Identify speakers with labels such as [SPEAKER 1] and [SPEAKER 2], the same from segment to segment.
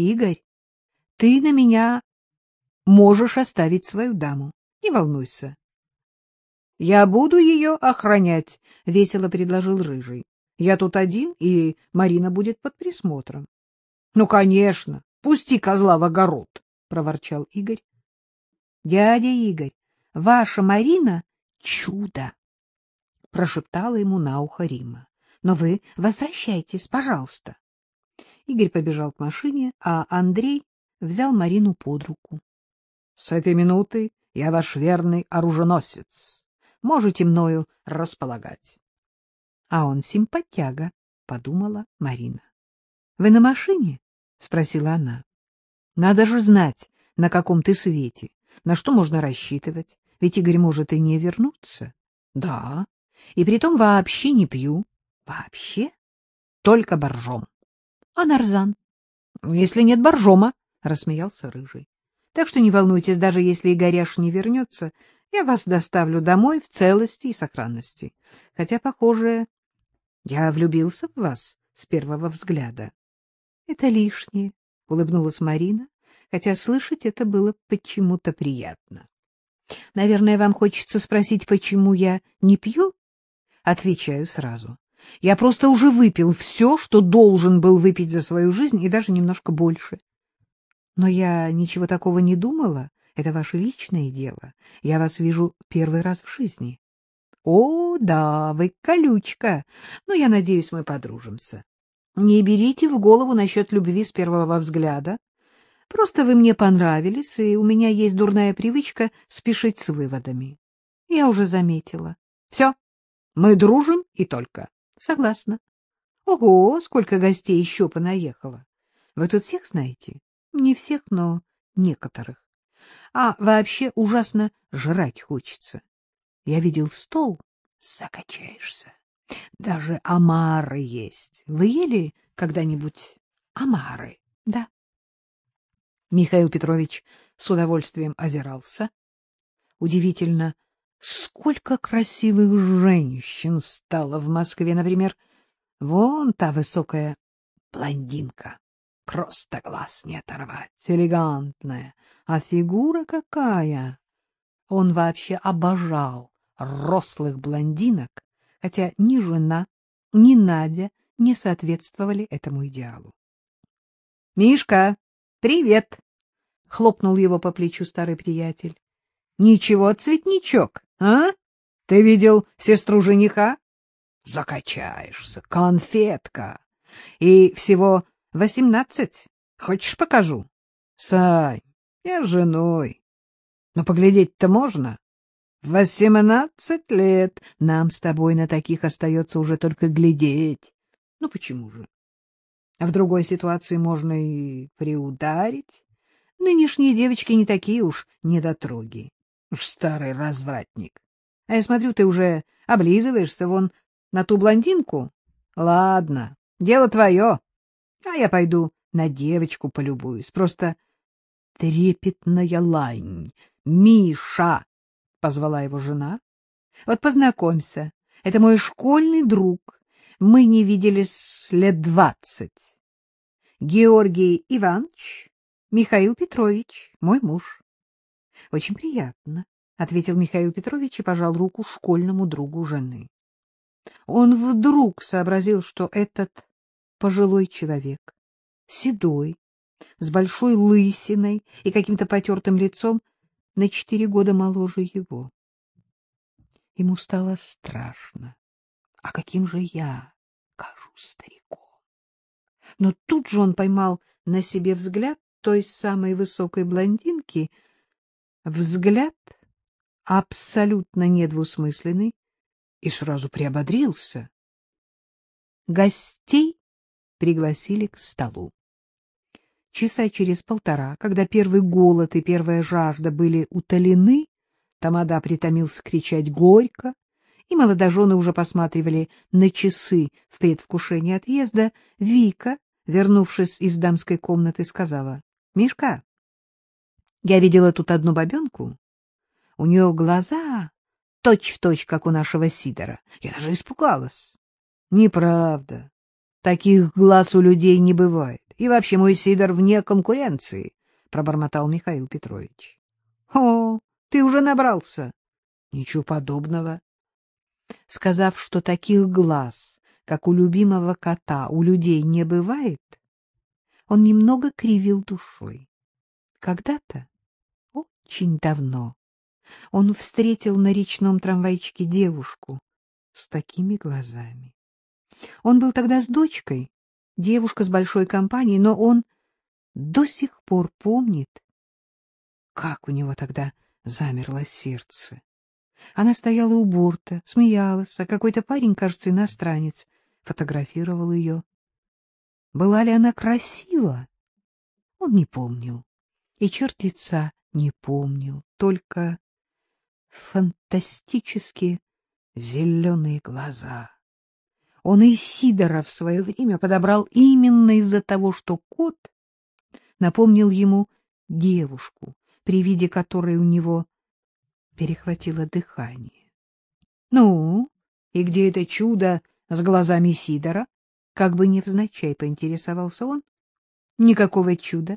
[SPEAKER 1] Игорь, ты на меня можешь оставить свою даму. Не волнуйся. — Я буду ее охранять, — весело предложил Рыжий. — Я тут один, и Марина будет под присмотром. — Ну, конечно, пусти козла в огород, — проворчал Игорь. — Дядя Игорь, ваша Марина — чудо, — прошептала ему на ухо Рима. — Но вы возвращайтесь, пожалуйста. Игорь побежал к машине, а Андрей взял Марину под руку. — С этой минуты я ваш верный оруженосец. Можете мною располагать. — А он симпатяга, — подумала Марина. — Вы на машине? — спросила она. — Надо же знать, на каком ты свете, на что можно рассчитывать, ведь Игорь может и не вернуться. — Да, и притом вообще не пью. — Вообще? Только боржом. — А нарзан? — Если нет боржома, — рассмеялся Рыжий. — Так что не волнуйтесь, даже если Игоряш не вернется, я вас доставлю домой в целости и сохранности. Хотя, похоже, я влюбился в вас с первого взгляда. — Это лишнее, — улыбнулась Марина, хотя слышать это было почему-то приятно. — Наверное, вам хочется спросить, почему я не пью? Отвечаю сразу. Я просто уже выпил все, что должен был выпить за свою жизнь, и даже немножко больше. Но я ничего такого не думала. Это ваше личное дело. Я вас вижу первый раз в жизни. О, да, вы колючка. Но я надеюсь, мы подружимся. Не берите в голову насчет любви с первого взгляда. Просто вы мне понравились, и у меня есть дурная привычка спешить с выводами. Я уже заметила. Все, мы дружим и только. Согласна. Ого, сколько гостей еще понаехало. Вы тут всех знаете? Не всех, но некоторых. А вообще ужасно жрать хочется. Я видел стол, закачаешься. Даже омары есть. Вы ели когда-нибудь омары? Да. Михаил Петрович с удовольствием озирался. Удивительно, Сколько красивых женщин стало в Москве, например, вон та высокая блондинка. Просто глаз не оторвать, элегантная, а фигура какая! Он вообще обожал рослых блондинок, хотя ни жена, ни Надя не соответствовали этому идеалу. — Мишка, привет! — хлопнул его по плечу старый приятель. — Ничего, цветничок, а? Ты видел сестру жениха? Закачаешься, конфетка. И всего восемнадцать. Хочешь, покажу? Сань, я женой. Но поглядеть-то можно. Восемнадцать лет. Нам с тобой на таких остается уже только глядеть. Ну, почему же? А в другой ситуации можно и приударить. Нынешние девочки не такие уж недотроги. Старый развратник. А я смотрю, ты уже облизываешься вон на ту блондинку. Ладно, дело твое. А я пойду на девочку полюбуюсь. Просто трепетная лань. Миша! — позвала его жена. — Вот познакомься. Это мой школьный друг. Мы не виделись лет двадцать. Георгий Иванович, Михаил Петрович, мой муж. — Очень приятно, — ответил Михаил Петрович и пожал руку школьному другу жены. Он вдруг сообразил, что этот пожилой человек, седой, с большой лысиной и каким-то потертым лицом, на четыре года моложе его. Ему стало страшно. А каким же я кажусь стариком? Но тут же он поймал на себе взгляд той самой высокой блондинки — Взгляд абсолютно недвусмысленный и сразу приободрился. Гостей пригласили к столу. Часа через полтора, когда первый голод и первая жажда были утолены, Тамада притомился кричать горько, и молодожены уже посматривали на часы в предвкушении отъезда, Вика, вернувшись из дамской комнаты, сказала, — Мишка, я видела тут одну бабенку. У нее глаза точь-в-точь, точь, как у нашего Сидора. Я даже испугалась. Неправда. Таких глаз у людей не бывает. И вообще мой Сидор вне конкуренции, — пробормотал Михаил Петрович. — О, ты уже набрался. — Ничего подобного. Сказав, что таких глаз, как у любимого кота, у людей не бывает, он немного кривил душой. Когда-то, очень давно, он встретил на речном трамвайчике девушку с такими глазами. Он был тогда с дочкой, девушка с большой компанией, но он до сих пор помнит, как у него тогда замерло сердце. Она стояла у борта, смеялась, а какой-то парень, кажется, иностранец, фотографировал ее. Была ли она красива? Он не помнил. И черт лица не помнил, только фантастические зеленые глаза. Он и Сидора в свое время подобрал именно из-за того, что кот напомнил ему девушку, при виде которой у него перехватило дыхание. — Ну, и где это чудо с глазами Сидора? Как бы невзначай поинтересовался он. — Никакого чуда.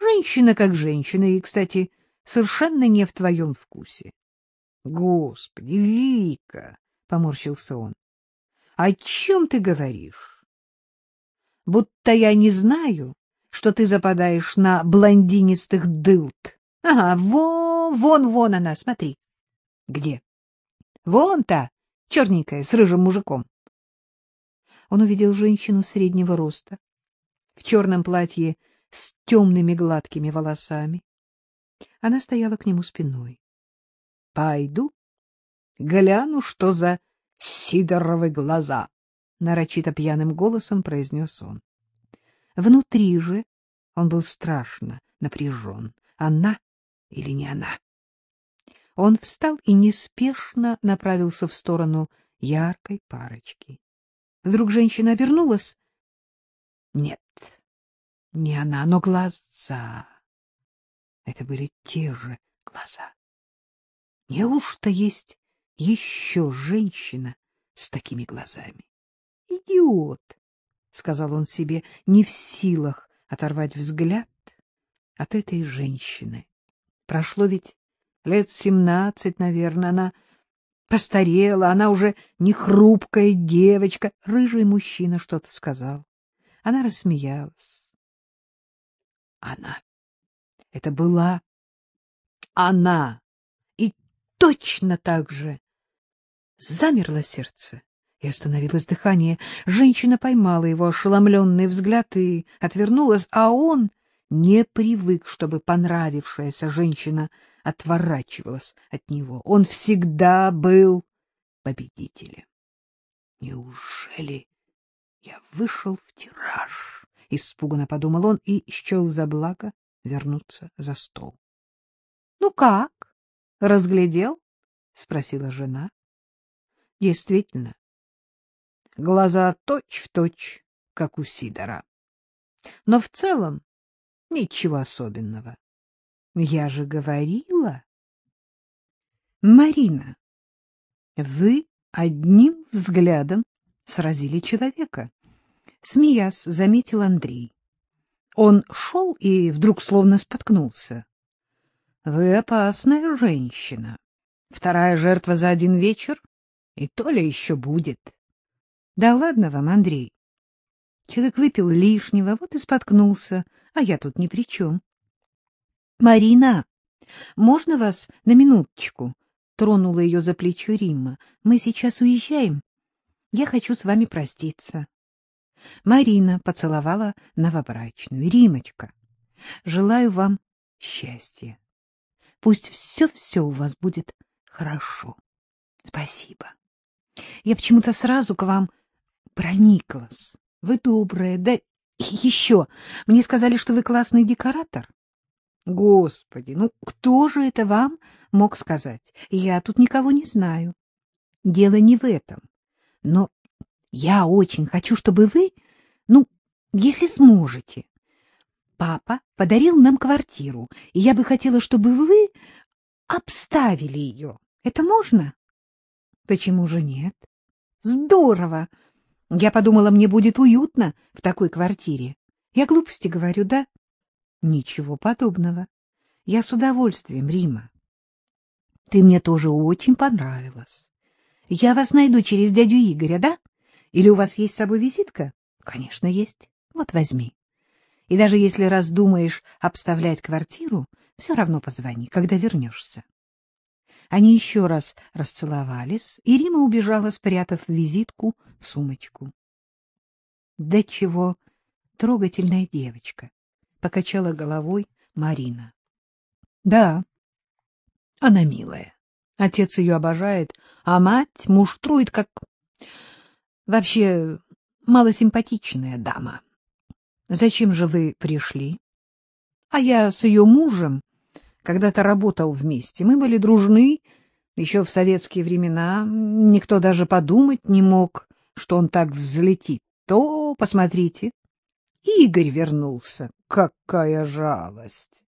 [SPEAKER 1] Женщина как женщина, и, кстати, совершенно не в твоем вкусе. — Господи, Вика! — поморщился он. — О чем ты говоришь? — Будто я не знаю, что ты западаешь на блондинистых дылд. Ага, вон, вон, вон она, смотри. — Где? — Вон та, черненькая, с рыжим мужиком. Он увидел женщину среднего роста, в черном платье с темными гладкими волосами. Она стояла к нему спиной. — Пойду, гляну, что за сидоровы глаза, — нарочито пьяным голосом произнес он. Внутри же он был страшно напряжен. Она или не она? Он встал и неспешно направился в сторону яркой парочки. Вдруг женщина обернулась. Нет, не она, но глаза. Это были те же глаза. Неужто есть еще женщина с такими глазами? Идиот, сказал он себе, не в силах оторвать взгляд от этой женщины. Прошло ведь лет семнадцать, наверное, она постарела, она уже не хрупкая девочка. Рыжий мужчина что-то сказал. Она рассмеялась. Она. Это была она точно так же. Замерло сердце и остановилось дыхание. Женщина поймала его ошеломленный взгляд и отвернулась, а он не привык, чтобы понравившаяся женщина отворачивалась от него. Он всегда был победителем. Неужели я вышел в тираж? Испуганно подумал он и счел за благо вернуться за стол. — Ну как? — Разглядел? — спросила жена. — Действительно. Глаза точь-в-точь, как у Сидора. Но в целом ничего особенного. Я же говорила. Марина, вы одним взглядом сразили человека. Смеясь, заметил Андрей. Он шел и вдруг словно споткнулся. Вы опасная женщина. Вторая жертва за один вечер, и то ли еще будет. Да ладно вам, Андрей. Человек выпил лишнего, вот и споткнулся, а я тут ни при чем. Марина, можно вас на минуточку? Тронула ее за плечо Римма. Мы сейчас уезжаем. Я хочу с вами проститься. Марина поцеловала новобрачную. Римочка, желаю вам счастья. Пусть все-все у вас будет хорошо. Спасибо. Я почему-то сразу к вам прониклась. Вы добрая, да еще. Мне сказали, что вы классный декоратор. Господи, ну кто же это вам мог сказать? Я тут никого не знаю. Дело не в этом. Но я очень хочу, чтобы вы, ну, если сможете, Папа подарил нам квартиру, и я бы хотела, чтобы вы обставили ее. Это можно? Почему же нет? Здорово! Я подумала, мне будет уютно в такой квартире. Я глупости говорю, да? Ничего подобного. Я с удовольствием, Рима. Ты мне тоже очень понравилась. Я вас найду через дядю Игоря, да? Или у вас есть с собой визитка? Конечно, есть. Вот возьми. И даже если раздумаешь обставлять квартиру, все равно позвони, когда вернешься. Они еще раз расцеловались, и Рима убежала, спрятав визитку в сумочку. — Да чего трогательная девочка! — покачала головой Марина. — Да, она милая. Отец ее обожает, а мать муштрует, как... Вообще, малосимпатичная дама. Зачем же вы пришли? А я с ее мужем когда-то работал вместе. Мы были дружны еще в советские времена. Никто даже подумать не мог, что он так взлетит. То, посмотрите, Игорь вернулся. Какая жалость!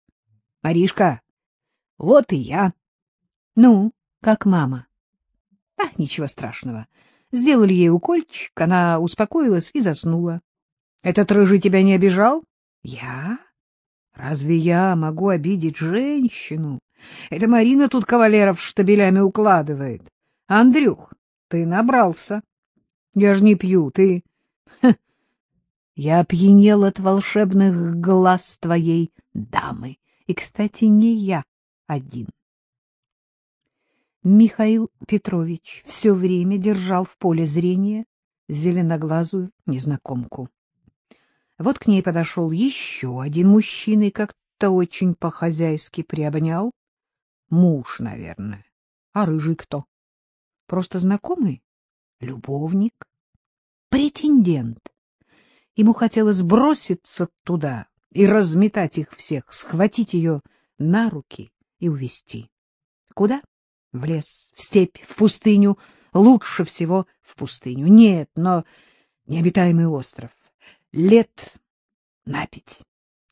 [SPEAKER 1] Маришка, вот и я. Ну, как мама? А, ничего страшного. Сделали ей укольчик, она успокоилась и заснула. Этот рыжий тебя не обижал? Я? Разве я могу обидеть женщину? Это Марина тут кавалеров штабелями укладывает. Андрюх, ты набрался. Я ж не пью, ты... Я опьянел от волшебных глаз твоей дамы. И, кстати, не я один. Михаил Петрович все время держал в поле зрения зеленоглазую незнакомку. Вот к ней подошел еще один мужчина и как-то очень по-хозяйски приобнял. Муж, наверное. А рыжий кто? Просто знакомый? Любовник? Претендент? Ему хотелось броситься туда и разметать их всех, схватить ее на руки и увести. Куда? В лес, в степь, в пустыню. Лучше всего в пустыню. Нет, но необитаемый остров лет на пять,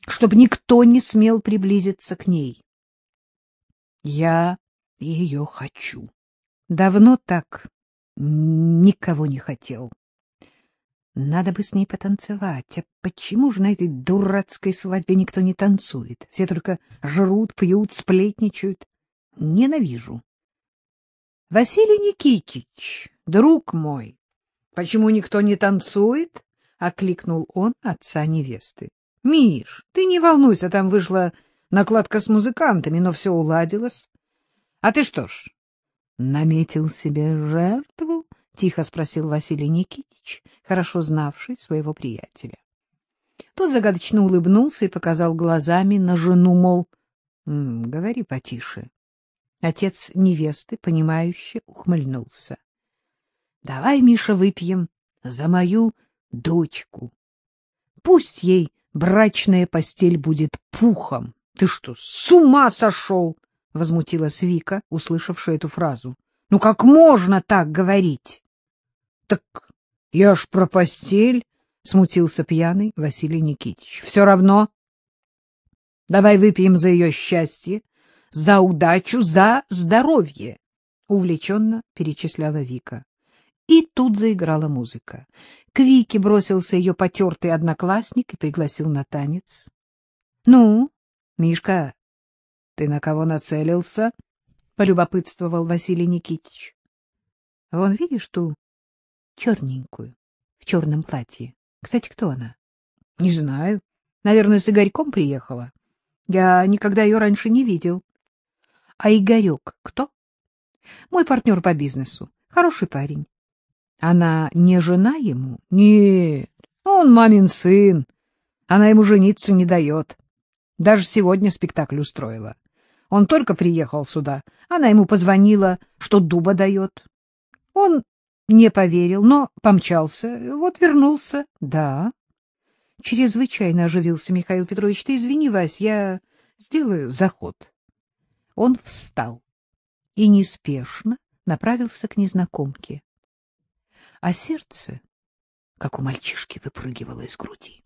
[SPEAKER 1] чтобы никто не смел приблизиться к ней. Я ее хочу. Давно так никого не хотел. Надо бы с ней потанцевать. А почему же на этой дурацкой свадьбе никто не танцует? Все только жрут, пьют, сплетничают. Ненавижу. Василий Никитич, друг мой, почему никто не танцует? — окликнул он отца невесты. — Миш, ты не волнуйся, там вышла накладка с музыкантами, но все уладилось. — А ты что ж, наметил себе жертву? — тихо спросил Василий Никитич, хорошо знавший своего приятеля. Тот загадочно улыбнулся и показал глазами на жену, мол, говори потише. Отец невесты, понимающе ухмыльнулся. — Давай, Миша, выпьем за мою дочку. Пусть ей брачная постель будет пухом. Ты что, с ума сошел? — возмутилась Вика, услышавшая эту фразу. — Ну как можно так говорить? — Так я ж про постель, — смутился пьяный Василий Никитич. — Все равно. Давай выпьем за ее счастье, за удачу, за здоровье, — увлеченно перечисляла Вика. И тут заиграла музыка. К Вике бросился ее потертый одноклассник и пригласил на танец. — Ну, Мишка, ты на кого нацелился? — полюбопытствовал Василий Никитич. — Вон видишь ту черненькую, в черном платье. Кстати, кто она? — Не знаю. Наверное, с Игорьком приехала. Я никогда ее раньше не видел. — А Игорек кто? — Мой партнер по бизнесу. Хороший парень. Она не жена ему? Нет, он мамин сын. Она ему жениться не дает. Даже сегодня спектакль устроила. Он только приехал сюда. Она ему позвонила, что дуба дает. Он не поверил, но помчался. Вот вернулся. Да. Чрезвычайно оживился Михаил Петрович. Ты извини, Вась, я сделаю заход. Он встал и неспешно направился к незнакомке а сердце, как у мальчишки, выпрыгивало из груди.